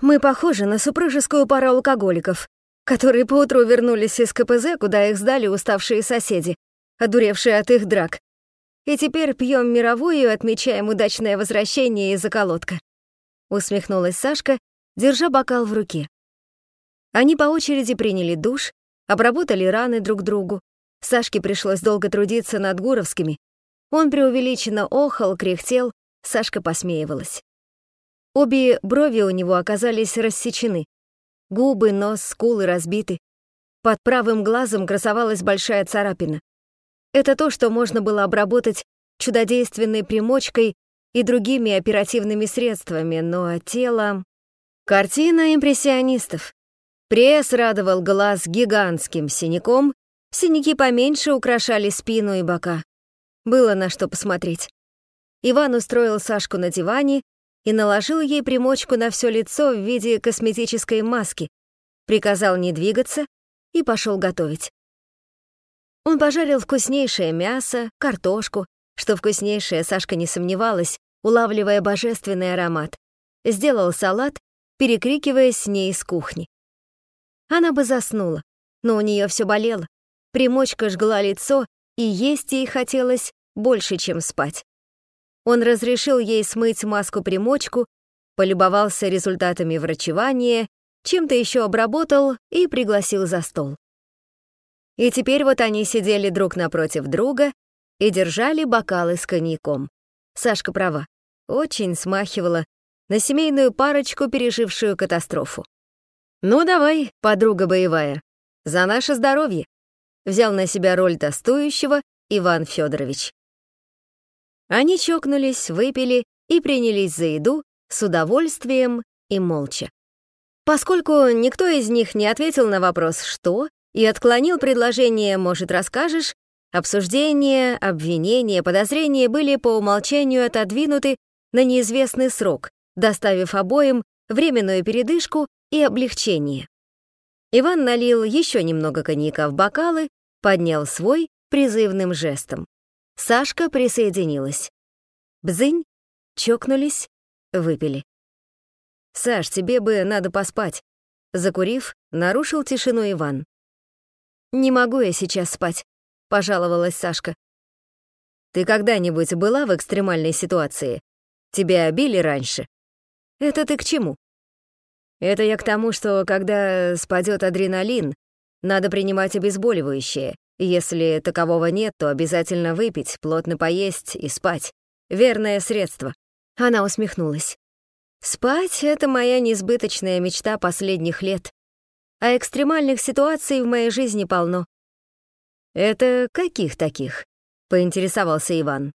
Мы похожи на супружескую пару алкоголиков, которые поутру вернулись из КПЗ, куда их сдали уставшие соседи, одуревшие от их драк. И теперь пьем мировую и отмечаем удачное возвращение из заколотка. Усмехнулась Сашка, держа бокал в руке. Они по очереди приняли душ, обработали раны друг другу. Сашке пришлось долго трудиться над Гуровскими. Он преувеличенно охал, кряхтел, Сашка посмеивалась. Обе брови у него оказались рассечены. Губы, нос, скулы разбиты. Под правым глазом красовалась большая царапина. Это то, что можно было обработать чудодейственной примочкой и другими оперативными средствами, но тело... Картина импрессионистов. Пресс радовал глаз гигантским синяком, синяки поменьше украшали спину и бока. Было на что посмотреть. Иван устроил Сашку на диване и наложил ей примочку на все лицо в виде косметической маски, приказал не двигаться и пошел готовить. Он пожарил вкуснейшее мясо, картошку, что вкуснейшее Сашка не сомневалась, улавливая божественный аромат. Сделал салат, перекрикиваясь с ней из кухни. Она бы заснула, но у нее все болело. Примочка жгла лицо, и есть ей хотелось больше, чем спать. Он разрешил ей смыть маску-примочку, полюбовался результатами врачевания, чем-то еще обработал и пригласил за стол. И теперь вот они сидели друг напротив друга и держали бокалы с коньяком. Сашка права, очень смахивала на семейную парочку, пережившую катастрофу. «Ну давай, подруга боевая, за наше здоровье!» Взял на себя роль тостующего Иван Федорович. Они чокнулись, выпили и принялись за еду с удовольствием и молча. Поскольку никто из них не ответил на вопрос «что?» и отклонил предложение «может, расскажешь», обсуждения, обвинения, подозрения были по умолчанию отодвинуты на неизвестный срок, доставив обоим временную передышку и облегчение. Иван налил еще немного коньяка в бокалы, поднял свой призывным жестом. Сашка присоединилась. Бзынь, чокнулись, выпили. «Саш, тебе бы надо поспать», — закурив, нарушил тишину Иван. «Не могу я сейчас спать», — пожаловалась Сашка. «Ты когда-нибудь была в экстремальной ситуации? Тебя били раньше?» «Это ты к чему?» Это я к тому, что когда спадет адреналин, надо принимать обезболивающее. Если такового нет, то обязательно выпить, плотно поесть и спать. Верное средство. Она усмехнулась. Спать — это моя несбыточная мечта последних лет. А экстремальных ситуаций в моей жизни полно. «Это каких таких?» — поинтересовался Иван.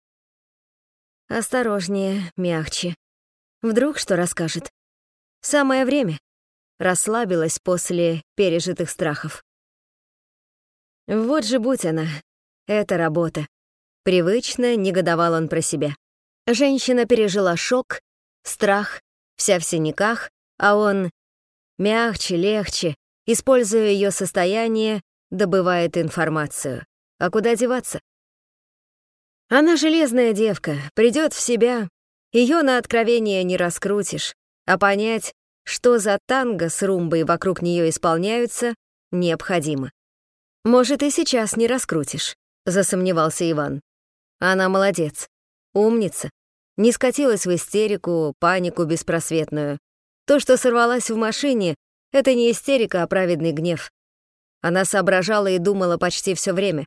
«Осторожнее, мягче. Вдруг что расскажет?» Самое время. Расслабилась после пережитых страхов. Вот же будь она, эта работа. Привычно негодовал он про себя. Женщина пережила шок, страх, вся в синяках, а он мягче, легче, используя ее состояние, добывает информацию. А куда деваться? Она железная девка, придет в себя, ее на откровение не раскрутишь, а понять, что за танго с румбой вокруг нее исполняются, необходимо. «Может, и сейчас не раскрутишь», — засомневался Иван. Она молодец, умница, не скатилась в истерику, панику беспросветную. То, что сорвалась в машине, это не истерика, а праведный гнев. Она соображала и думала почти все время.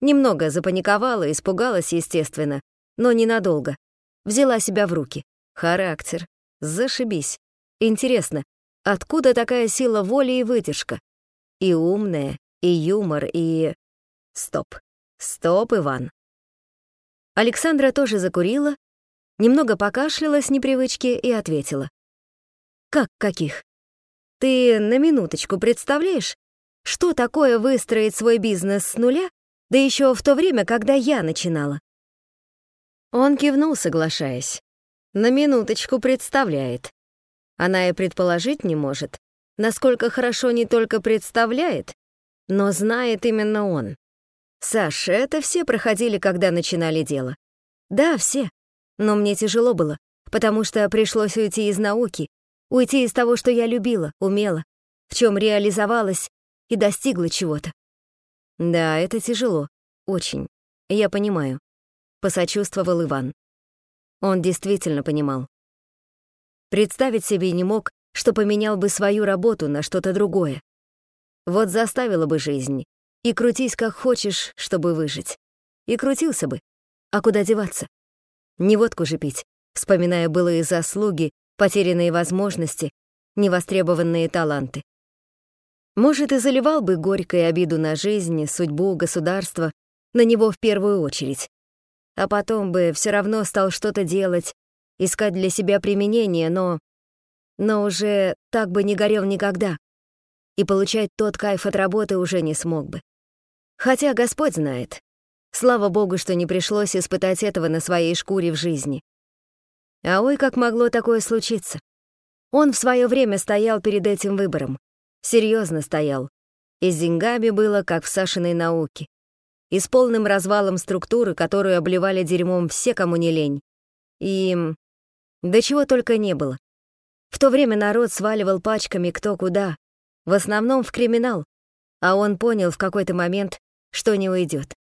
Немного запаниковала, испугалась, естественно, но ненадолго. Взяла себя в руки. Характер, Зашибись. Интересно, откуда такая сила воли и выдержка? И умная, и юмор, и... Стоп. Стоп, Иван. Александра тоже закурила, немного покашляла с непривычки и ответила. «Как каких? Ты на минуточку представляешь, что такое выстроить свой бизнес с нуля, да еще в то время, когда я начинала?» Он кивнул, соглашаясь. На минуточку представляет. Она и предположить не может, насколько хорошо не только представляет, но знает именно он. Саш, это все проходили, когда начинали дело. Да, все. Но мне тяжело было, потому что пришлось уйти из науки, Уйти из того, что я любила, умела, в чем реализовалась и достигла чего-то. Да, это тяжело. Очень. Я понимаю. Посочувствовал Иван. Он действительно понимал. Представить себе не мог, что поменял бы свою работу на что-то другое. Вот заставила бы жизнь. И крутись как хочешь, чтобы выжить. И крутился бы. А куда деваться? Не водку же пить, вспоминая былые заслуги, потерянные возможности, невостребованные таланты. Может, и заливал бы горькой обиду на жизнь, судьбу, государство, на него в первую очередь. А потом бы все равно стал что-то делать, искать для себя применение, но... Но уже так бы не горел никогда. И получать тот кайф от работы уже не смог бы. Хотя Господь знает. Слава Богу, что не пришлось испытать этого на своей шкуре в жизни. А ой, как могло такое случиться. Он в свое время стоял перед этим выбором. Серьезно стоял. И с деньгами было, как в Сашиной науке. И с полным развалом структуры, которую обливали дерьмом все, кому не лень. И... Да чего только не было. В то время народ сваливал пачками кто куда, в основном в криминал, а он понял в какой-то момент, что не уйдет.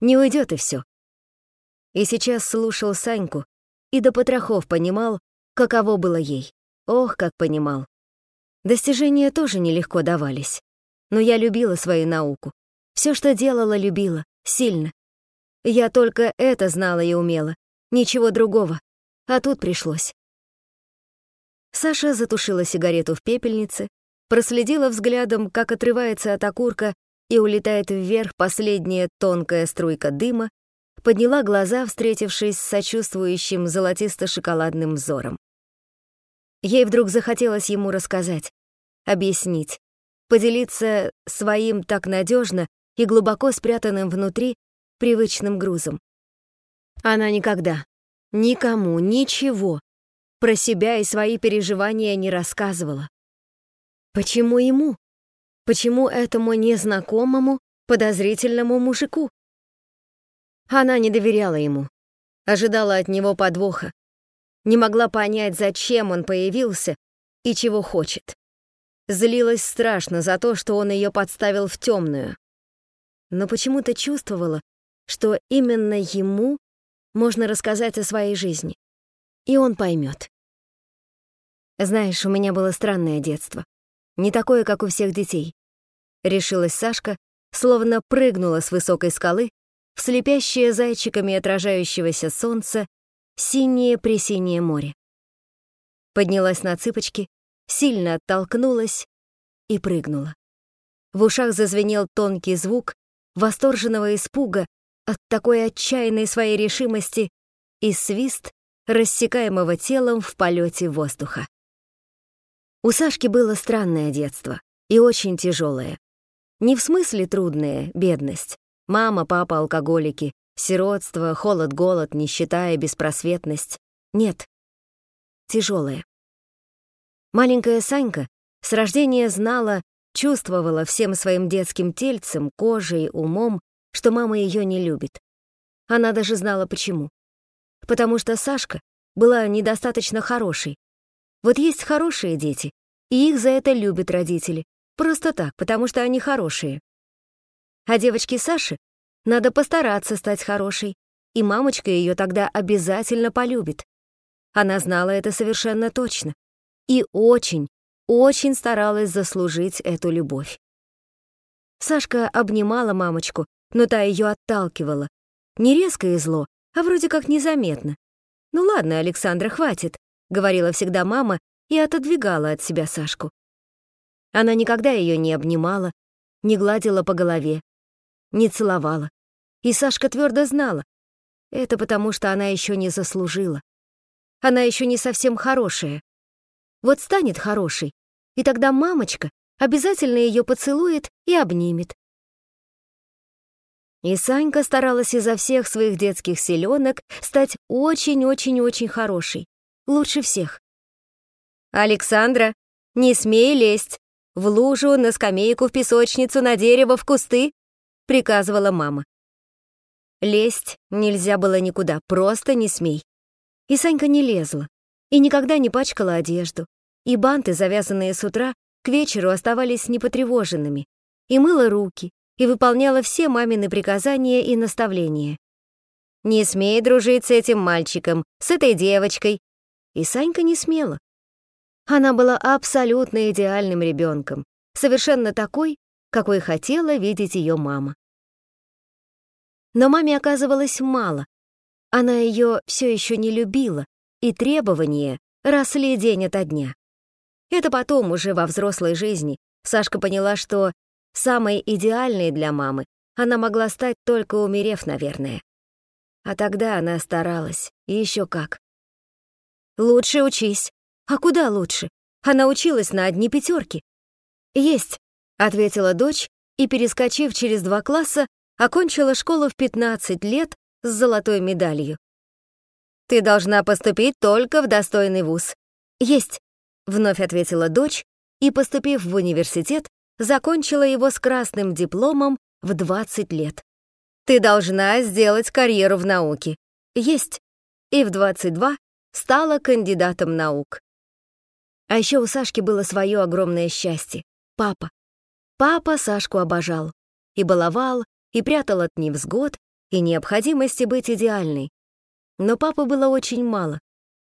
Не уйдет и все. И сейчас слушал Саньку и до потрохов понимал, каково было ей. Ох, как понимал. Достижения тоже нелегко давались. Но я любила свою науку. Все, что делала, любила. Сильно. Я только это знала и умела. Ничего другого. А тут пришлось. Саша затушила сигарету в пепельнице, проследила взглядом, как отрывается от окурка и улетает вверх последняя тонкая струйка дыма, подняла глаза, встретившись с сочувствующим золотисто-шоколадным взором. Ей вдруг захотелось ему рассказать, объяснить, поделиться своим так надежно и глубоко спрятанным внутри привычным грузом. Она никогда, никому, ничего про себя и свои переживания не рассказывала. Почему ему? Почему этому незнакомому, подозрительному мужику? Она не доверяла ему, ожидала от него подвоха, не могла понять, зачем он появился и чего хочет. Злилась страшно за то, что он ее подставил в темную. Но почему-то чувствовала, что именно ему можно рассказать о своей жизни. И он поймет. Знаешь, у меня было странное детство. Не такое, как у всех детей. Решилась Сашка, словно прыгнула с высокой скалы в слепящее зайчиками отражающегося солнца синее-пресинее море. Поднялась на цыпочки, сильно оттолкнулась и прыгнула. В ушах зазвенел тонкий звук восторженного испуга от такой отчаянной своей решимости и свист рассекаемого телом в полете воздуха. У Сашки было странное детство и очень тяжелое. Не в смысле трудное, бедность. Мама, папа алкоголики, сиротство, холод, голод, нищета и беспросветность. Нет. Тяжелое. Маленькая Санька с рождения знала, чувствовала всем своим детским тельцем, кожей, умом, что мама ее не любит. Она даже знала почему. Потому что Сашка была недостаточно хорошей, вот есть хорошие дети, и их за это любят родители. Просто так, потому что они хорошие. А девочке Саше надо постараться стать хорошей, и мамочка ее тогда обязательно полюбит. Она знала это совершенно точно. И очень, очень старалась заслужить эту любовь. Сашка обнимала мамочку, но та ее отталкивала. Не резко и зло, а вроде как незаметно. «Ну ладно, Александра, хватит говорила всегда мама и отодвигала от себя Сашку. Она никогда ее не обнимала, не гладила по голове, не целовала. И Сашка твердо знала, это потому что она еще не заслужила. Она еще не совсем хорошая. Вот станет хорошей, и тогда мамочка обязательно ее поцелует и обнимет. И Санька старалась изо всех своих детских селенок стать очень-очень-очень хорошей. Лучше всех. «Александра, не смей лезть! В лужу, на скамейку, в песочницу, на дерево, в кусты!» — приказывала мама. Лезть нельзя было никуда, просто не смей. И Санька не лезла, и никогда не пачкала одежду, и банты, завязанные с утра, к вечеру оставались непотревоженными, и мыла руки, и выполняла все мамины приказания и наставления. «Не смей дружить с этим мальчиком, с этой девочкой». И Санька не смела. Она была абсолютно идеальным ребенком, совершенно такой, какой хотела видеть ее мама. Но маме оказывалось мало. Она ее все еще не любила, и требования росли день ото дня. Это потом, уже во взрослой жизни, Сашка поняла, что самой идеальной для мамы она могла стать только умерев, наверное. А тогда она старалась, и еще как. «Лучше учись». «А куда лучше? Она училась на одни пятерки». «Есть», — ответила дочь и, перескочив через два класса, окончила школу в 15 лет с золотой медалью. «Ты должна поступить только в достойный вуз». «Есть», — вновь ответила дочь и, поступив в университет, закончила его с красным дипломом в 20 лет. «Ты должна сделать карьеру в науке». «Есть». И в 22 стала кандидатом наук. А еще у Сашки было свое огромное счастье — папа. Папа Сашку обожал. И баловал, и прятал от невзгод, и необходимости быть идеальной. Но папы было очень мало.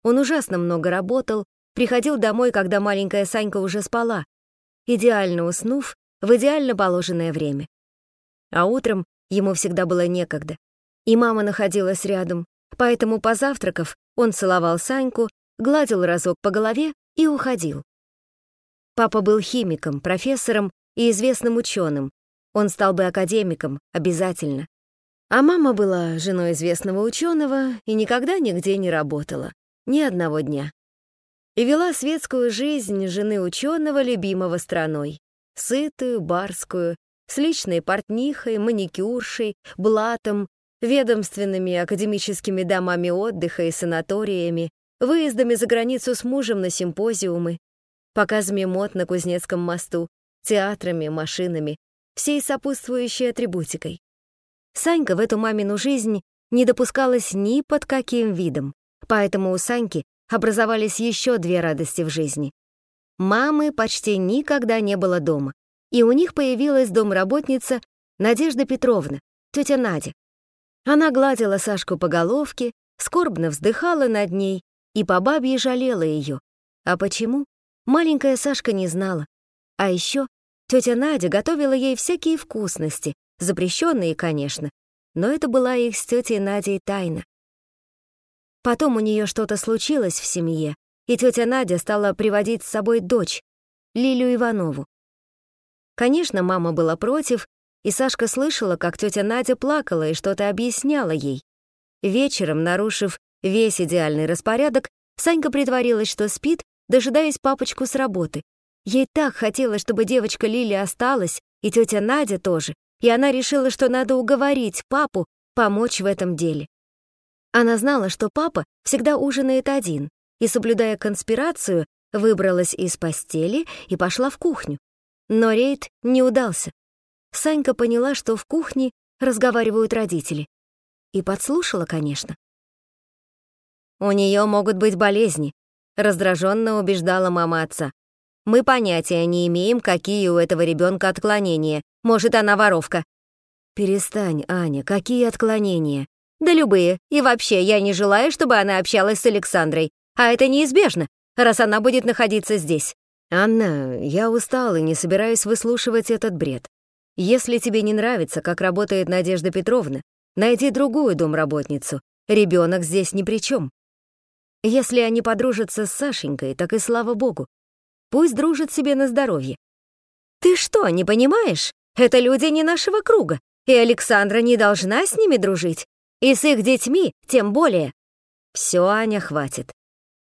Он ужасно много работал, приходил домой, когда маленькая Санька уже спала, идеально уснув в идеально положенное время. А утром ему всегда было некогда. И мама находилась рядом, поэтому, позавтракав, он целовал Саньку, гладил разок по голове и уходил. Папа был химиком, профессором и известным ученым. Он стал бы академиком, обязательно. А мама была женой известного ученого и никогда нигде не работала. Ни одного дня. И вела светскую жизнь жены ученого, любимого страной. Сытую, барскую, с личной портнихой, маникюршей, блатом, ведомственными академическими домами отдыха и санаториями, выездами за границу с мужем на симпозиумы, показами мод на Кузнецком мосту, театрами, машинами, всей сопутствующей атрибутикой. Санька в эту мамину жизнь не допускалась ни под каким видом, поэтому у Саньки образовались еще две радости в жизни. Мамы почти никогда не было дома, и у них появилась домработница Надежда Петровна, тетя Надя. Она гладила Сашку по головке, скорбно вздыхала над ней и по бабье жалела ее. А почему? Маленькая Сашка не знала. А еще тетя Надя готовила ей всякие вкусности, запрещенные, конечно, но это была их с тетей Надей тайна. Потом у нее что-то случилось в семье, и тетя Надя стала приводить с собой дочь, Лилю Иванову. Конечно, мама была против, и Сашка слышала, как тетя Надя плакала и что-то объясняла ей. Вечером, нарушив весь идеальный распорядок, Санька притворилась, что спит, дожидаясь папочку с работы. Ей так хотелось, чтобы девочка Лили осталась, и тетя Надя тоже, и она решила, что надо уговорить папу помочь в этом деле. Она знала, что папа всегда ужинает один, и, соблюдая конспирацию, выбралась из постели и пошла в кухню. Но рейд не удался. Санька поняла, что в кухне разговаривают родители. И подслушала, конечно. «У нее могут быть болезни», — раздраженно убеждала мама отца. Мы понятия не имеем, какие у этого ребенка отклонения. Может, она воровка». «Перестань, Аня, какие отклонения?» «Да любые. И вообще, я не желаю, чтобы она общалась с Александрой. А это неизбежно, раз она будет находиться здесь». «Анна, я устал и не собираюсь выслушивать этот бред. Если тебе не нравится, как работает Надежда Петровна, найди другую домработницу. Ребенок здесь ни при чем. Если они подружатся с Сашенькой, так и слава богу. Пусть дружат себе на здоровье. Ты что, не понимаешь? Это люди не нашего круга, и Александра не должна с ними дружить. И с их детьми тем более. Все, Аня, хватит.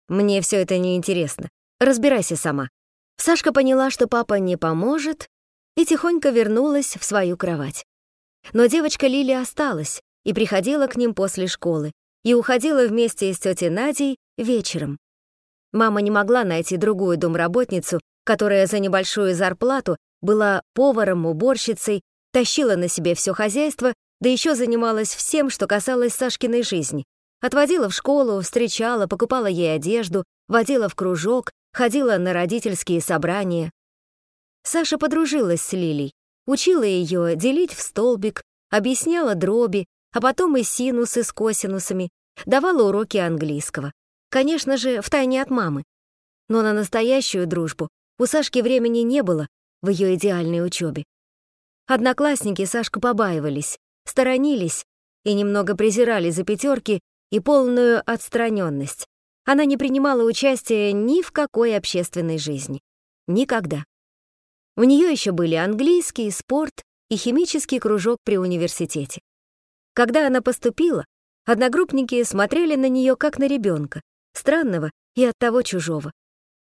Мне все это не интересно. Разбирайся сама. Сашка поняла, что папа не поможет, и тихонько вернулась в свою кровать. Но девочка Лили осталась и приходила к ним после школы, и уходила вместе с тетей Надей вечером. Мама не могла найти другую домработницу, которая за небольшую зарплату была поваром, уборщицей, тащила на себе все хозяйство, да еще занималась всем, что касалось Сашкиной жизни. Отводила в школу, встречала, покупала ей одежду, водила в кружок, ходила на родительские собрания. Саша подружилась с Лилей, учила ее делить в столбик, объясняла дроби, а потом и синусы с косинусами, давала уроки английского. Конечно же, втайне от мамы. Но на настоящую дружбу у Сашки времени не было в ее идеальной учебе. Одноклассники Сашку побаивались, сторонились и немного презирали за пятерки и полную отстраненность. Она не принимала участия ни в какой общественной жизни. Никогда. У нее еще были английский, спорт и химический кружок при университете. Когда она поступила, одногруппники смотрели на нее как на ребенка, странного и оттого чужого.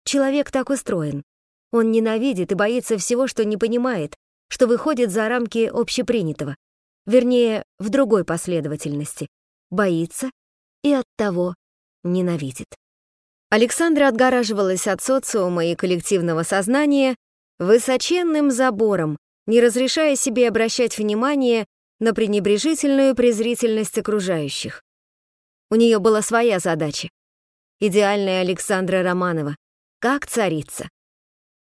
Человек так устроен. Он ненавидит и боится всего, что не понимает, что выходит за рамки общепринятого. Вернее, в другой последовательности. Боится и оттого ненавидит. Александра отгораживалась от социума и коллективного сознания высоченным забором, не разрешая себе обращать внимание на пренебрежительную презрительность окружающих. У нее была своя задача. Идеальная Александра Романова, как царица.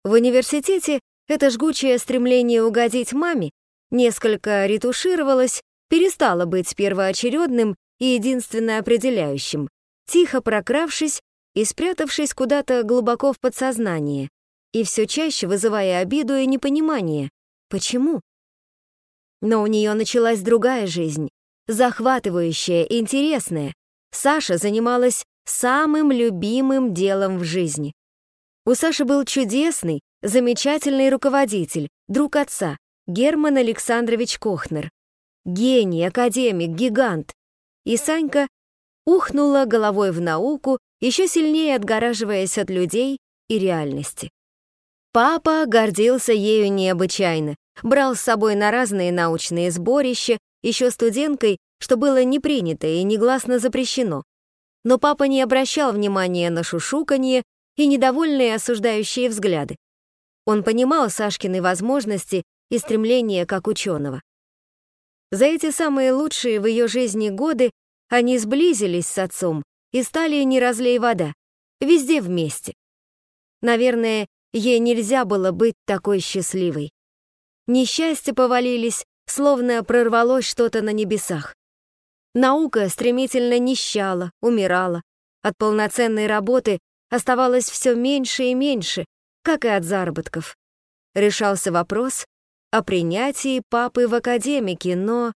В университете это жгучее стремление угодить маме несколько ретушировалось, перестало быть первоочередным и единственно определяющим, тихо прокравшись и спрятавшись куда-то глубоко в подсознание, и все чаще вызывая обиду и непонимание. Почему? Но у нее началась другая жизнь, захватывающая, интересная. Саша занималась самым любимым делом в жизни. У Саши был чудесный, замечательный руководитель, друг отца, Герман Александрович Кохнер. Гений, академик, гигант. И Санька ухнула головой в науку, еще сильнее отгораживаясь от людей и реальности. Папа гордился ею необычайно, брал с собой на разные научные сборища, еще студенткой, что было не принято и негласно запрещено. Но папа не обращал внимания на шушуканье и недовольные осуждающие взгляды. Он понимал Сашкины возможности и стремления как ученого. За эти самые лучшие в ее жизни годы они сблизились с отцом и стали не разлей вода, везде вместе. Наверное, ей нельзя было быть такой счастливой. Несчастья повалились, словно прорвалось что-то на небесах. Наука стремительно нищала, умирала. От полноценной работы оставалось все меньше и меньше, как и от заработков. Решался вопрос о принятии папы в академике, но...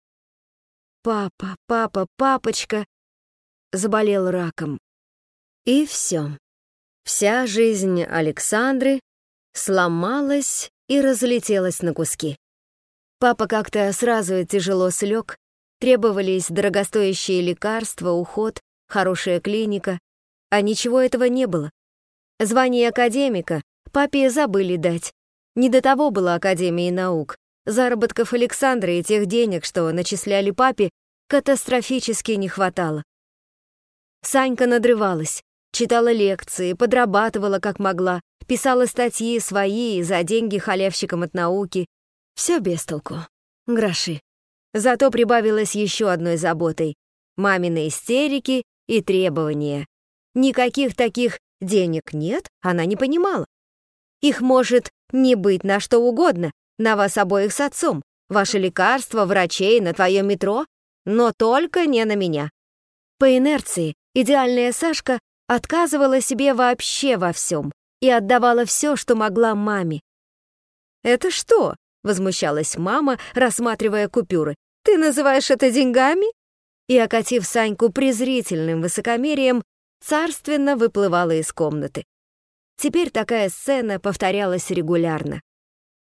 Папа, папа, папочка заболел раком. И все. Вся жизнь Александры сломалась и разлетелась на куски. Папа как-то сразу тяжело слег, требовались дорогостоящие лекарства, уход, хорошая клиника, а ничего этого не было. Звание академика папе забыли дать. Не до того было Академии наук. Заработков Александра и тех денег, что начисляли папе, катастрофически не хватало. Санька надрывалась, читала лекции, подрабатывала как могла, писала статьи свои за деньги халявщикам от науки. Все без толку. Гроши. Зато прибавилось еще одной заботой — мамины истерики и требования. Никаких таких денег нет, она не понимала. Их может не быть на что угодно, на вас обоих с отцом, ваши лекарства, врачей, на твое метро, но только не на меня. По инерции идеальная Сашка отказывала себе вообще во всем и отдавала все, что могла маме. «Это что?» — возмущалась мама, рассматривая купюры. «Ты называешь это деньгами?» И, окатив Саньку презрительным высокомерием, царственно выплывала из комнаты. Теперь такая сцена повторялась регулярно.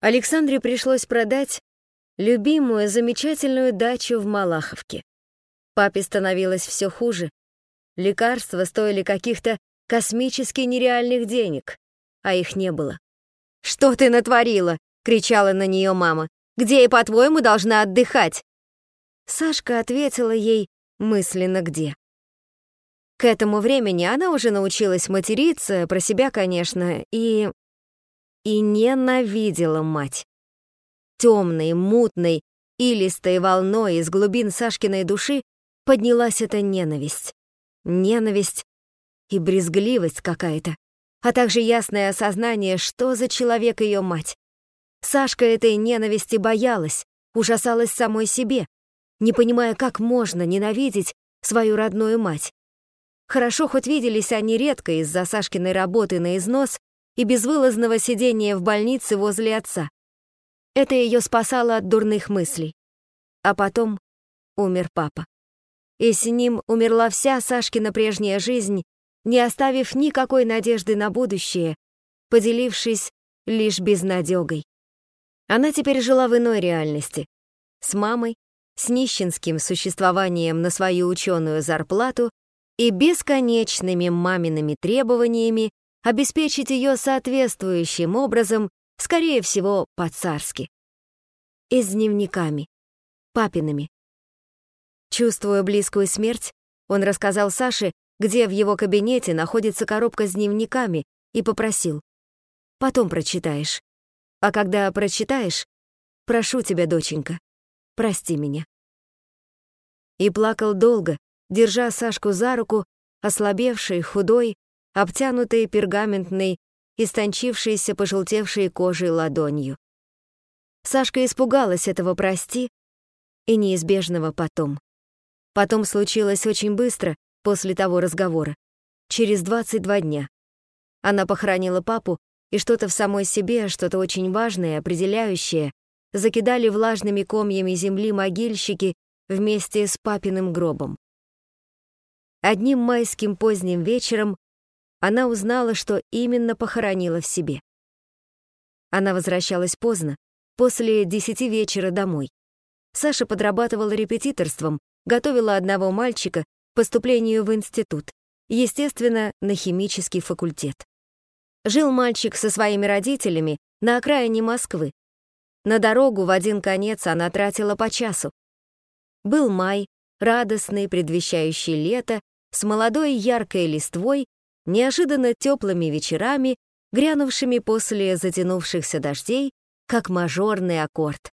Александре пришлось продать любимую замечательную дачу в Малаховке. Папе становилось все хуже. Лекарства стоили каких-то космически нереальных денег, а их не было. «Что ты натворила?» — кричала на нее мама. «Где я, по-твоему, должна отдыхать?» Сашка ответила ей мысленно где. К этому времени она уже научилась материться, про себя, конечно, и... и ненавидела мать. Темной, мутной, илистой волной из глубин Сашкиной души поднялась эта ненависть. Ненависть и брезгливость какая-то. а также ясное осознание, что за человек ее мать. Сашка этой ненависти боялась, ужасалась самой себе, не понимая, как можно ненавидеть свою родную мать. Хорошо, хоть виделись они редко из-за Сашкиной работы на износ и безвылазного сидения в больнице возле отца. Это ее спасало от дурных мыслей. А потом умер папа. И с ним умерла вся Сашкина прежняя жизнь, не оставив никакой надежды на будущее, поделившись лишь безнадегой. Она теперь жила в иной реальности. С мамой, с нищенским существованием на свою ученую зарплату и бесконечными мамиными требованиями обеспечить ее соответствующим образом, скорее всего, по-царски. И с дневниками, папиными. Чувствуя близкую смерть, он рассказал Саше, где в его кабинете находится коробка с дневниками, и попросил. «Потом прочитаешь. А когда прочитаешь, прошу тебя, доченька, прости меня». И плакал долго, держа Сашку за руку, ослабевшей, худой, обтянутой пергаментной, истончившейся пожелтевшей кожей ладонью. Сашка испугалась этого «прости» и неизбежного потом. Потом случилось очень быстро, после того разговора, через 22 дня. Она похоронила папу, и что-то в самой себе, что-то очень важное, определяющее, закидали влажными комьями земли могильщики вместе с папиным гробом. Одним майским поздним вечером она узнала, что именно похоронила в себе. Она возвращалась поздно, после десяти вечера домой. Саша подрабатывала репетиторством, готовила одного мальчика к поступлению в институт, естественно, на химический факультет. Жил мальчик со своими родителями на окраине Москвы. На дорогу в один конец она тратила по часу. Был май, радостный, предвещающий лето, с молодой яркой листвой, неожиданно теплыми вечерами, грянувшими после затянувшихся дождей, как мажорный аккорд.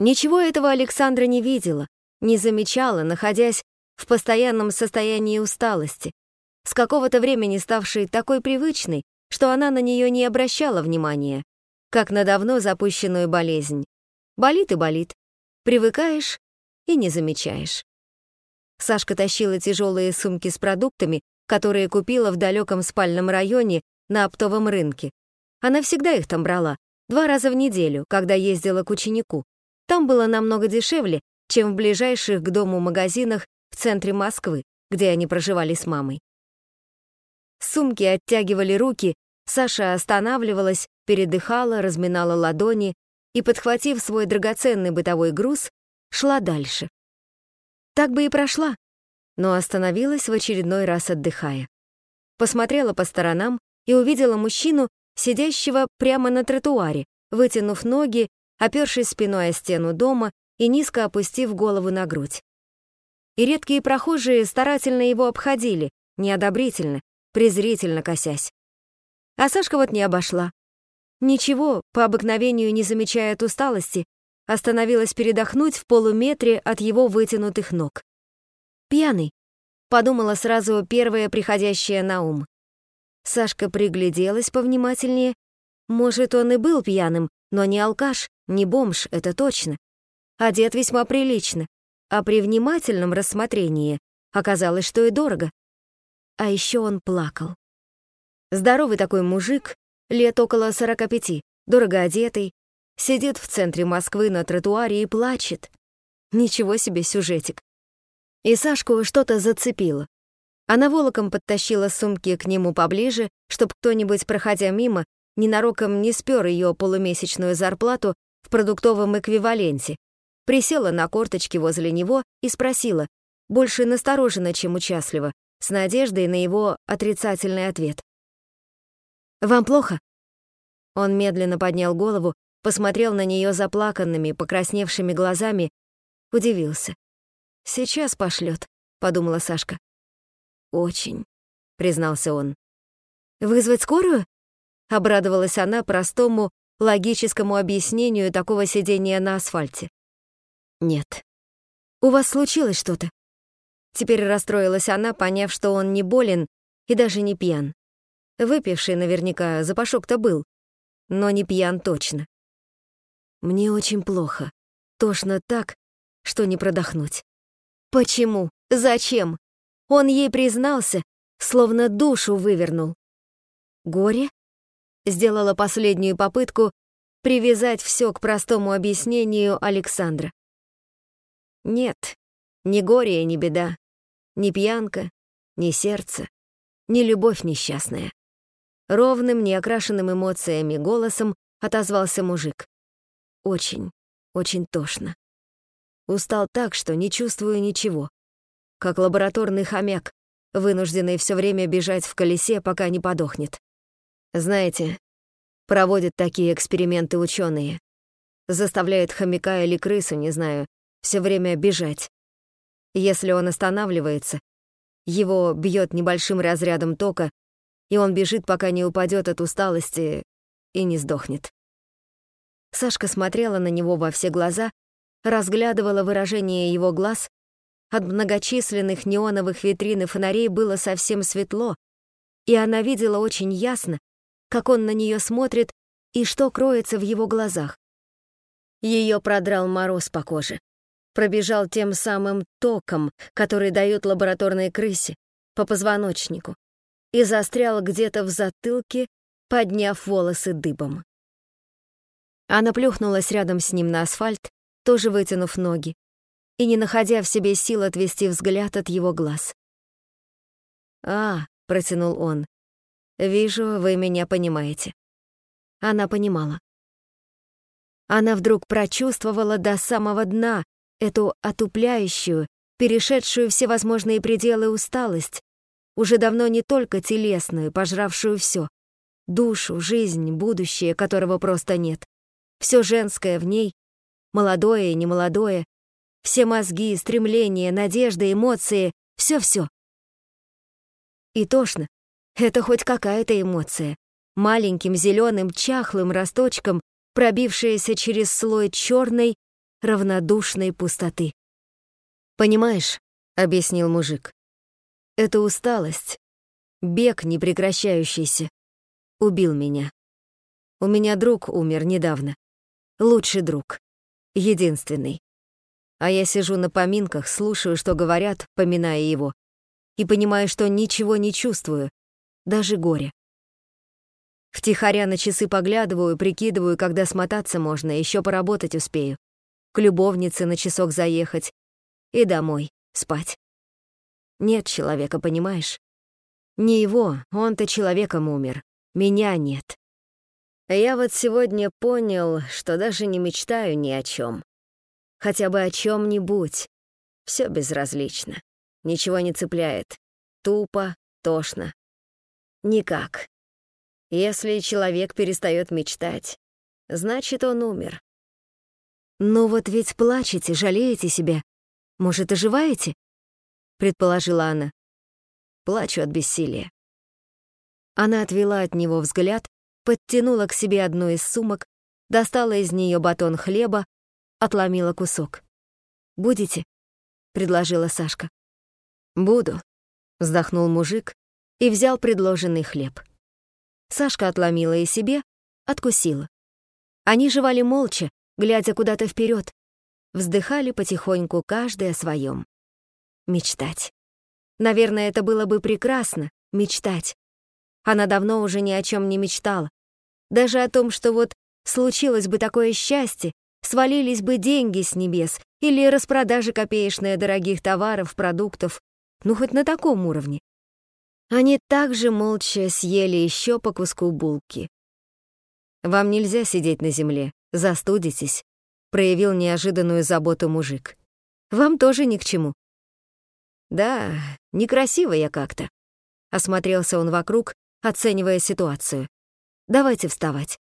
Ничего этого Александра не видела, не замечала, находясь в постоянном состоянии усталости, с какого-то времени ставшей такой привычной, что она на нее не обращала внимания, как на давно запущенную болезнь. Болит и болит. Привыкаешь и не замечаешь. Сашка тащила тяжелые сумки с продуктами, которые купила в далеком спальном районе на оптовом рынке. Она всегда их там брала, два раза в неделю, когда ездила к ученику. Там было намного дешевле, чем в ближайших к дому магазинах в центре Москвы, где они проживали с мамой. Сумки оттягивали руки, Саша останавливалась, передыхала, разминала ладони и, подхватив свой драгоценный бытовой груз, шла дальше. Так бы и прошла, но остановилась в очередной раз отдыхая. Посмотрела по сторонам и увидела мужчину, сидящего прямо на тротуаре, вытянув ноги, опёршись спиной о стену дома и низко опустив голову на грудь. И редкие прохожие старательно его обходили, неодобрительно, презрительно косясь. А Сашка вот не обошла. Ничего, по обыкновению не замечая от усталости, остановилась передохнуть в полуметре от его вытянутых ног. «Пьяный», — подумала сразу первая приходящая на ум. Сашка пригляделась повнимательнее. Может, он и был пьяным, но не алкаш, не бомж, это точно. Одет весьма прилично, а при внимательном рассмотрении оказалось, что и дорого. А еще он плакал. Здоровый такой мужик, лет около 45, дорого одетый, Сидит в центре Москвы на тротуаре и плачет. Ничего себе сюжетик. И Сашку что-то зацепило. Она волоком подтащила сумки к нему поближе, чтобы кто-нибудь, проходя мимо, ненароком не спер ее полумесячную зарплату в продуктовом эквиваленте. Присела на корточки возле него и спросила, больше настороженно, чем участливо, с надеждой на его отрицательный ответ. «Вам плохо?» Он медленно поднял голову посмотрел на нее заплаканными, покрасневшими глазами, удивился. «Сейчас пошлет», — подумала Сашка. «Очень», — признался он. «Вызвать скорую?» — обрадовалась она простому, логическому объяснению такого сидения на асфальте. «Нет. У вас случилось что-то?» Теперь расстроилась она, поняв, что он не болен и даже не пьян. Выпивший наверняка запашок-то был, но не пьян точно. Мне очень плохо. Тошно так, что не продохнуть. Почему? Зачем? Он ей признался, словно душу вывернул. Горе? Сделала последнюю попытку привязать все к простому объяснению Александра. Нет, ни горе, ни беда, ни пьянка, ни сердце, ни любовь несчастная. Ровным, неокрашенным эмоциями голосом отозвался мужик. Очень, очень тошно. Устал так, что не чувствую ничего. Как лабораторный хомяк, вынужденный все время бежать в колесе, пока не подохнет. Знаете, проводят такие эксперименты ученые. Заставляют хомяка или крысу, не знаю, все время бежать. Если он останавливается, его бьет небольшим разрядом тока, и он бежит, пока не упадет от усталости и не сдохнет. Сашка смотрела на него во все глаза, разглядывала выражение его глаз. От многочисленных неоновых витрин и фонарей было совсем светло, и она видела очень ясно, как он на нее смотрит и что кроется в его глазах. Ее продрал мороз по коже. Пробежал тем самым током, который дают лабораторной крысе, по позвоночнику, и застрял где-то в затылке, подняв волосы дыбом. Она плюхнулась рядом с ним на асфальт, тоже вытянув ноги, и не находя в себе сил отвести взгляд от его глаз. «А», — протянул он, Вижу, вы меня понимаете. Она понимала. Она вдруг прочувствовала до самого дна эту отупляющую, перешедшую все возможные пределы усталость, уже давно не только телесную, пожравшую все, душу, жизнь, будущее, которого просто нет. Все женское в ней, молодое и немолодое, все мозги, стремления, надежды, эмоции, все-все. И тошно, это хоть какая-то эмоция. Маленьким зеленым чахлым росточком, пробившаяся через слой черной, равнодушной пустоты. «Понимаешь», — объяснил мужик, — «это усталость, бег непрекращающийся, убил меня. У меня друг умер недавно. Лучший друг. Единственный. А я сижу на поминках, слушаю, что говорят, поминая его, и понимаю, что ничего не чувствую, даже горе. Втихаря на часы поглядываю, прикидываю, когда смотаться можно, еще поработать успею. К любовнице на часок заехать и домой, спать. Нет человека, понимаешь? Не его, он-то человеком умер. Меня нет. Я вот сегодня понял, что даже не мечтаю ни о чем. Хотя бы о чем-нибудь. Все безразлично. Ничего не цепляет. Тупо, тошно. Никак. Если человек перестает мечтать, значит, он умер. «Но вот ведь плачете, жалеете себя. Может, оживаете?» — предположила она. Плачу от бессилия. Она отвела от него взгляд, подтянула к себе одну из сумок, достала из нее батон хлеба, отломила кусок. «Будете?» — предложила Сашка. «Буду», — вздохнул мужик, и взял предложенный хлеб. Сашка отломила и себе, откусила. Они жевали молча, глядя куда-то вперед, вздыхали потихоньку каждый о своем. Мечтать. Наверное, это было бы прекрасно — мечтать. Она давно уже ни о чем не мечтала. Даже о том, что вот случилось бы такое счастье, свалились бы деньги с небес или распродажи копеечные дорогих товаров, продуктов, ну хоть на таком уровне. Они также молча съели еще по куску булки. «Вам нельзя сидеть на земле, застудитесь», — проявил неожиданную заботу мужик. «Вам тоже ни к чему». «Да, некрасиво я как-то», — осмотрелся он вокруг, оценивая ситуацию. «Давайте вставать».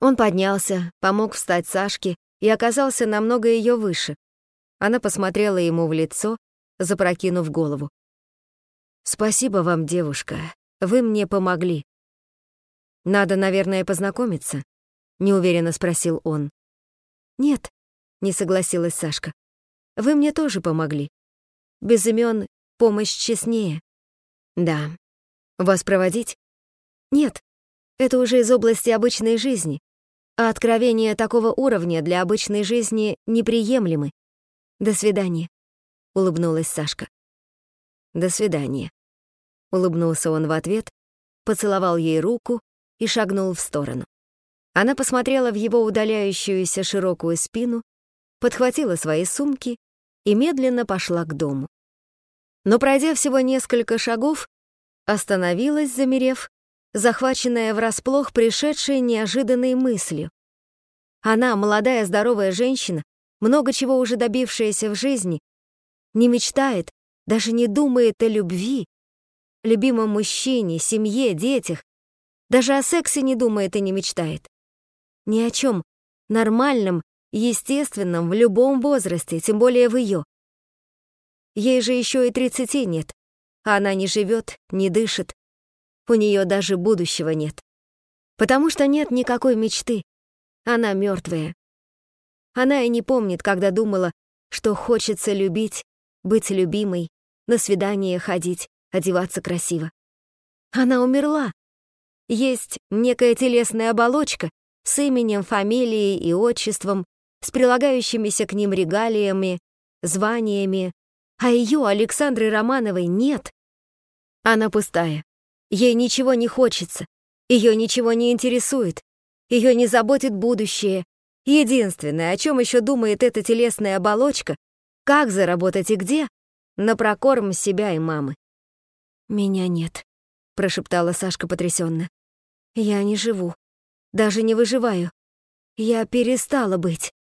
Он поднялся, помог встать Сашке и оказался намного ее выше. Она посмотрела ему в лицо, запрокинув голову. «Спасибо вам, девушка. Вы мне помогли». «Надо, наверное, познакомиться», — неуверенно спросил он. «Нет», — не согласилась Сашка. «Вы мне тоже помогли. Без имен помощь честнее». «Да. Вас проводить?» Нет, это уже из области обычной жизни, а откровения такого уровня для обычной жизни неприемлемы. До свидания, улыбнулась Сашка. До свидания. Улыбнулся он в ответ, поцеловал ей руку и шагнул в сторону. Она посмотрела в его удаляющуюся широкую спину, подхватила свои сумки и медленно пошла к дому. Но пройдя всего несколько шагов, остановилась, замерев, захваченная врасплох пришедшей неожиданной мыслью. Она, молодая здоровая женщина, много чего уже добившаяся в жизни, не мечтает, даже не думает о любви, любимом мужчине, семье, детях, даже о сексе не думает и не мечтает. Ни о чем нормальном, естественном в любом возрасте, тем более в ее. Ей же еще и тридцати нет, она не живет, не дышит, у нее даже будущего нет. Потому что нет никакой мечты. Она мертвая. Она и не помнит, когда думала, что хочется любить, быть любимой, на свидание ходить, одеваться красиво. Она умерла. Есть некая телесная оболочка с именем, фамилией и отчеством, с прилагающимися к ним регалиями, званиями, а ее, Александры Романовой, нет. Она пустая. Ей ничего не хочется, ее ничего не интересует, ее не заботит будущее. Единственное, о чем еще думает эта телесная оболочка, как заработать и где, на прокорм себя и мамы. «Меня нет», — прошептала Сашка потрясенно. «Я не живу, даже не выживаю. Я перестала быть».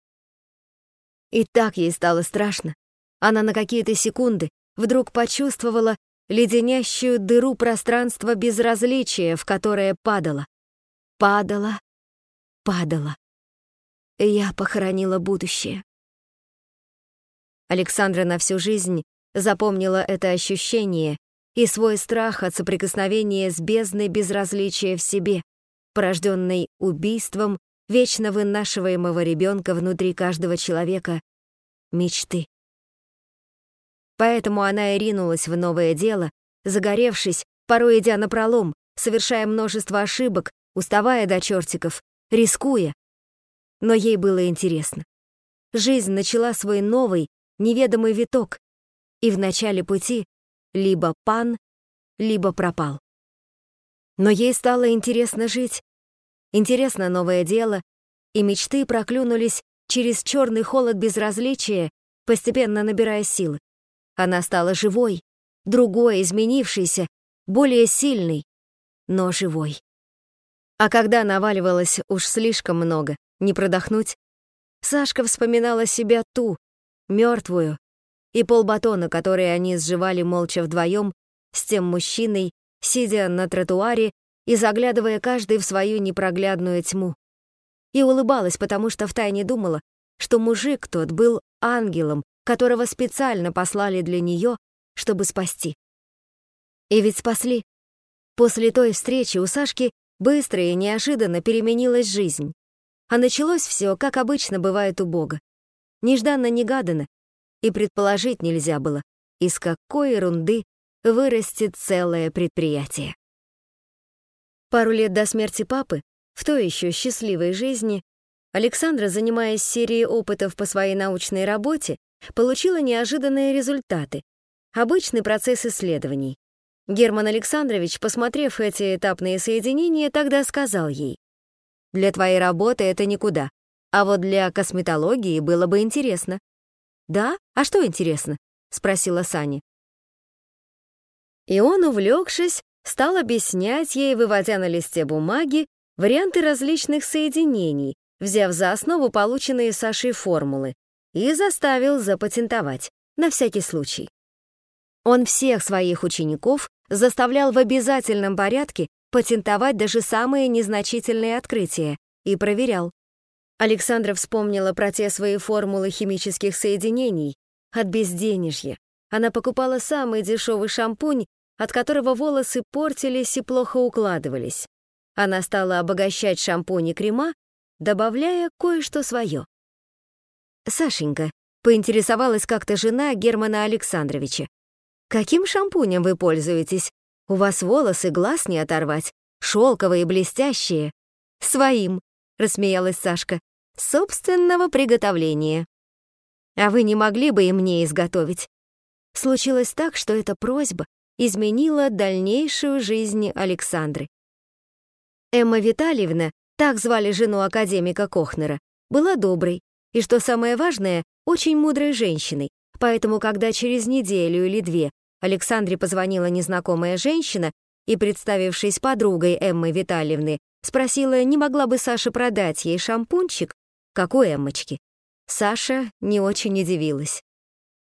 И так ей стало страшно. Она на какие-то секунды вдруг почувствовала, леденящую дыру пространства безразличия, в которое падала. Падала, падала. Я похоронила будущее. Александра на всю жизнь запомнила это ощущение и свой страх от соприкосновения с бездной безразличия в себе, порожденной убийством вечно вынашиваемого ребенка внутри каждого человека, мечты. Поэтому она и ринулась в новое дело, загоревшись, порой идя напролом, совершая множество ошибок, уставая до чертиков, рискуя. Но ей было интересно. Жизнь начала свой новый, неведомый виток, и в начале пути либо пан, либо пропал. Но ей стало интересно жить, интересно новое дело, и мечты проклюнулись через черный холод безразличия, постепенно набирая силы. Она стала живой, другой, изменившейся, более сильной, но живой. А когда наваливалось уж слишком много, не продохнуть, Сашка вспоминала себя ту, мертвую, и полбатона, который они сживали молча вдвоем с тем мужчиной, сидя на тротуаре и заглядывая каждый в свою непроглядную тьму. И улыбалась, потому что втайне думала, что мужик тот был ангелом, которого специально послали для нее, чтобы спасти. И ведь спасли. После той встречи у Сашки быстро и неожиданно переменилась жизнь. А началось все, как обычно бывает у Бога. Нежданно-негаданно, и предположить нельзя было, из какой ерунды вырастет целое предприятие. Пару лет до смерти папы, в той еще счастливой жизни, Александра, занимаясь серией опытов по своей научной работе, получила неожиданные результаты. Обычный процесс исследований. Герман Александрович, посмотрев эти этапные соединения, тогда сказал ей, «Для твоей работы это никуда, а вот для косметологии было бы интересно». «Да? А что интересно?» — спросила Саня. И он, увлекшись, стал объяснять ей, выводя на листе бумаги, варианты различных соединений, взяв за основу полученные Сашей формулы, и заставил запатентовать, на всякий случай. Он всех своих учеников заставлял в обязательном порядке патентовать даже самые незначительные открытия и проверял. Александра вспомнила про те свои формулы химических соединений от безденежья. Она покупала самый дешевый шампунь, от которого волосы портились и плохо укладывались. Она стала обогащать шампунь и крема, добавляя кое-что свое. «Сашенька», — поинтересовалась как-то жена Германа Александровича, «каким шампунем вы пользуетесь? У вас волосы глаз не оторвать, шелковые, блестящие. «Своим», — рассмеялась Сашка, — «собственного приготовления». «А вы не могли бы и мне изготовить?» Случилось так, что эта просьба изменила дальнейшую жизнь Александры. Эмма Витальевна, так звали жену академика Кохнера, была доброй и, что самое важное, очень мудрой женщиной, поэтому, когда через неделю или две Александре позвонила незнакомая женщина и, представившись подругой Эммы Витальевны, спросила, не могла бы Саша продать ей шампунчик, как у Эммочки. Саша не очень удивилась.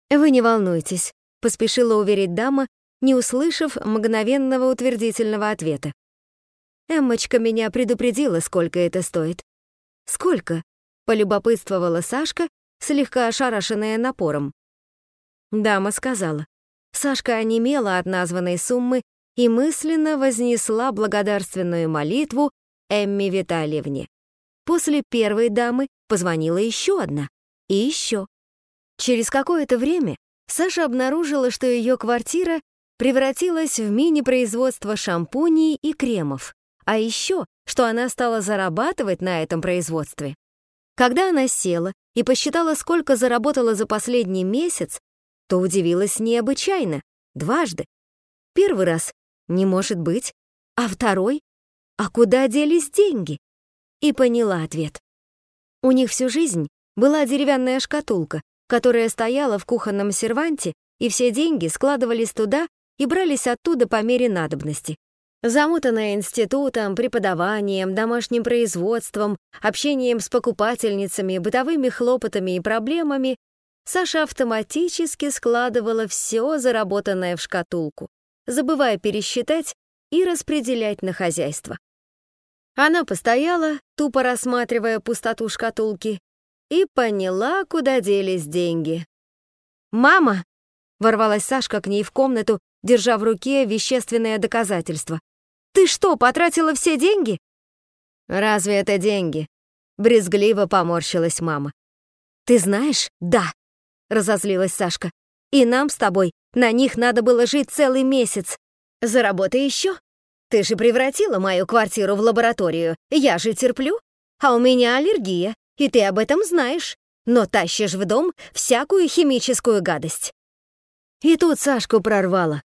«Вы не волнуйтесь», — поспешила уверить дама, не услышав мгновенного утвердительного ответа. Эммочка меня предупредила, сколько это стоит. «Сколько?» — полюбопытствовала Сашка, слегка ошарашенная напором. Дама сказала. Сашка онемела от названной суммы и мысленно вознесла благодарственную молитву Эмме Витальевне. После первой дамы позвонила еще одна. И еще. Через какое-то время Саша обнаружила, что ее квартира превратилась в мини-производство шампуней и кремов, а еще, что она стала зарабатывать на этом производстве. Когда она села и посчитала, сколько заработала за последний месяц, то удивилась необычайно, дважды. Первый раз — не может быть, а второй — а куда делись деньги? И поняла ответ. У них всю жизнь была деревянная шкатулка, которая стояла в кухонном серванте, и все деньги складывались туда и брались оттуда по мере надобности. Замутанная институтом, преподаванием, домашним производством, общением с покупательницами, бытовыми хлопотами и проблемами, Саша автоматически складывала все заработанное в шкатулку, забывая пересчитать и распределять на хозяйство. Она постояла, тупо рассматривая пустоту шкатулки, и поняла, куда делись деньги. «Мама!» — ворвалась Сашка к ней в комнату, держа в руке вещественное доказательство. «Ты что, потратила все деньги?» «Разве это деньги?» — брезгливо поморщилась мама. «Ты знаешь, да», — разозлилась Сашка. «И нам с тобой на них надо было жить целый месяц. Заработай еще. Ты же превратила мою квартиру в лабораторию. Я же терплю. А у меня аллергия и ты об этом знаешь, но тащишь в дом всякую химическую гадость». И тут Сашку прорвало.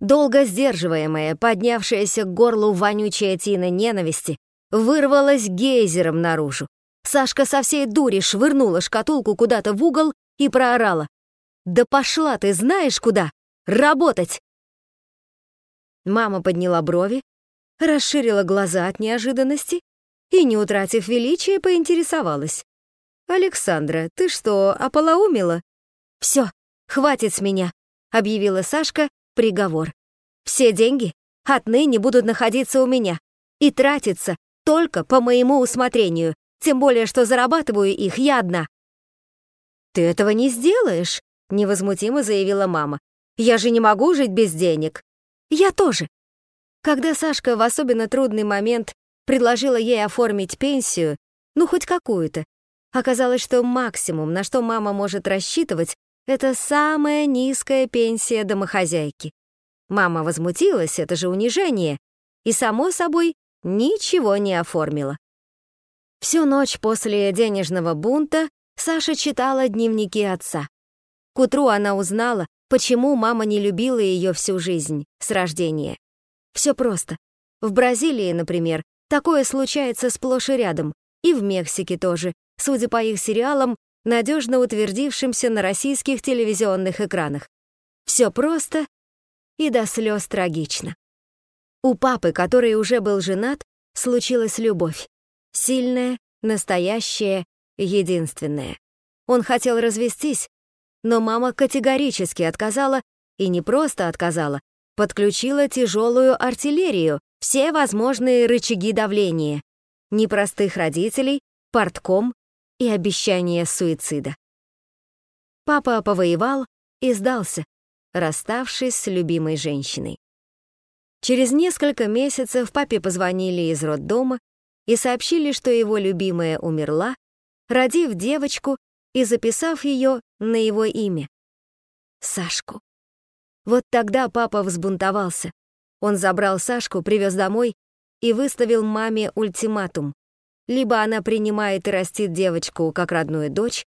Долго сдерживаемая, поднявшаяся к горлу вонючая тина ненависти, вырвалась гейзером наружу. Сашка со всей дури швырнула шкатулку куда-то в угол и проорала. «Да пошла ты знаешь куда! Работать!» Мама подняла брови, расширила глаза от неожиданности и, не утратив величия, поинтересовалась. «Александра, ты что, ополоумила?» «Все, хватит с меня», — объявила Сашка приговор. «Все деньги отныне будут находиться у меня и тратиться только по моему усмотрению, тем более что зарабатываю их я одна». «Ты этого не сделаешь», — невозмутимо заявила мама. «Я же не могу жить без денег». «Я тоже». Когда Сашка в особенно трудный момент предложила ей оформить пенсию, ну хоть какую-то. Оказалось, что максимум, на что мама может рассчитывать, это самая низкая пенсия домохозяйки. Мама возмутилась, это же унижение, и, само собой, ничего не оформила. Всю ночь после денежного бунта Саша читала дневники отца. К утру она узнала, почему мама не любила ее всю жизнь, с рождения. Все просто. В Бразилии, например, Такое случается сплошь и рядом, и в Мексике тоже, судя по их сериалам, надежно утвердившимся на российских телевизионных экранах. Все просто и до слез трагично. У папы, который уже был женат, случилась любовь. Сильная, настоящая, единственная. Он хотел развестись, но мама категорически отказала, и не просто отказала, подключила тяжелую артиллерию, все возможные рычаги давления, непростых родителей, портком и обещание суицида. Папа повоевал и сдался, расставшись с любимой женщиной. Через несколько месяцев папе позвонили из роддома и сообщили, что его любимая умерла, родив девочку и записав ее на его имя — Сашку. Вот тогда папа взбунтовался. Он забрал Сашку, привез домой и выставил маме ультиматум. Либо она принимает и растит девочку как родную дочь,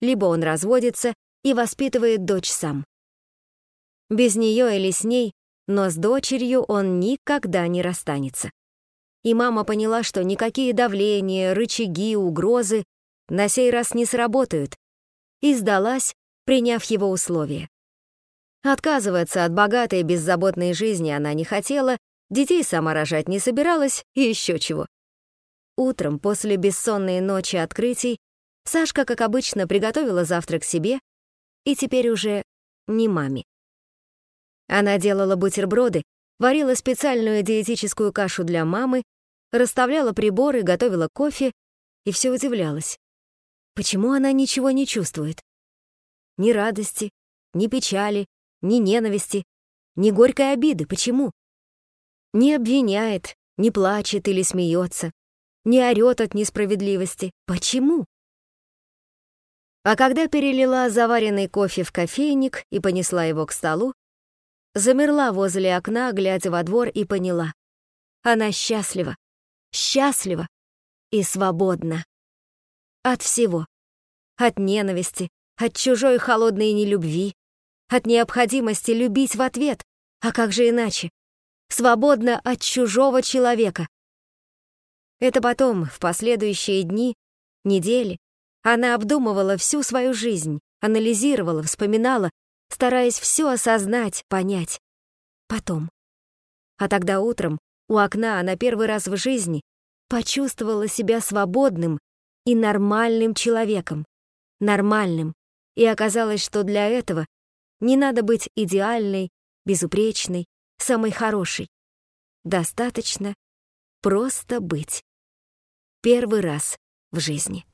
либо он разводится и воспитывает дочь сам. Без нее или с ней, но с дочерью он никогда не расстанется. И мама поняла, что никакие давления, рычаги, угрозы на сей раз не сработают, и сдалась, приняв его условия. Отказываться от богатой беззаботной жизни она не хотела, детей сама рожать не собиралась и еще чего. Утром, после бессонной ночи открытий, Сашка, как обычно, приготовила завтрак себе и теперь уже не маме. Она делала бутерброды, варила специальную диетическую кашу для мамы, расставляла приборы, готовила кофе и все удивлялась. Почему она ничего не чувствует? Ни радости, ни печали, ни ненависти, ни горькой обиды. Почему? Не обвиняет, не плачет или смеется, не орёт от несправедливости. Почему? А когда перелила заваренный кофе в кофейник и понесла его к столу, замерла возле окна, глядя во двор, и поняла. Она счастлива, счастлива и свободна. От всего. От ненависти, от чужой холодной нелюбви, от необходимости любить в ответ, а как же иначе? Свободна от чужого человека. Это потом, в последующие дни, недели, она обдумывала всю свою жизнь, анализировала, вспоминала, стараясь все осознать, понять. Потом. А тогда утром у окна она первый раз в жизни почувствовала себя свободным и нормальным человеком. Нормальным. И оказалось, что для этого не надо быть идеальной, безупречной, самой хорошей. Достаточно просто быть. Первый раз в жизни.